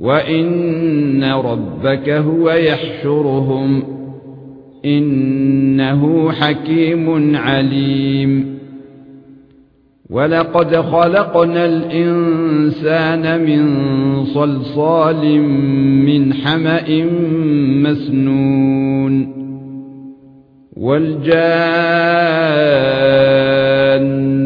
وَإِنَّ رَبَّكَ هُوَ يَحْشُرُهُمْ إِنَّهُ حَكِيمٌ عَلِيمٌ وَلَقَدْ خَلَقْنَا الْإِنسَانَ مِنْ صَلْصَالٍ مِنْ حَمَإٍ مَسْنُونٍ وَالْجَانَّ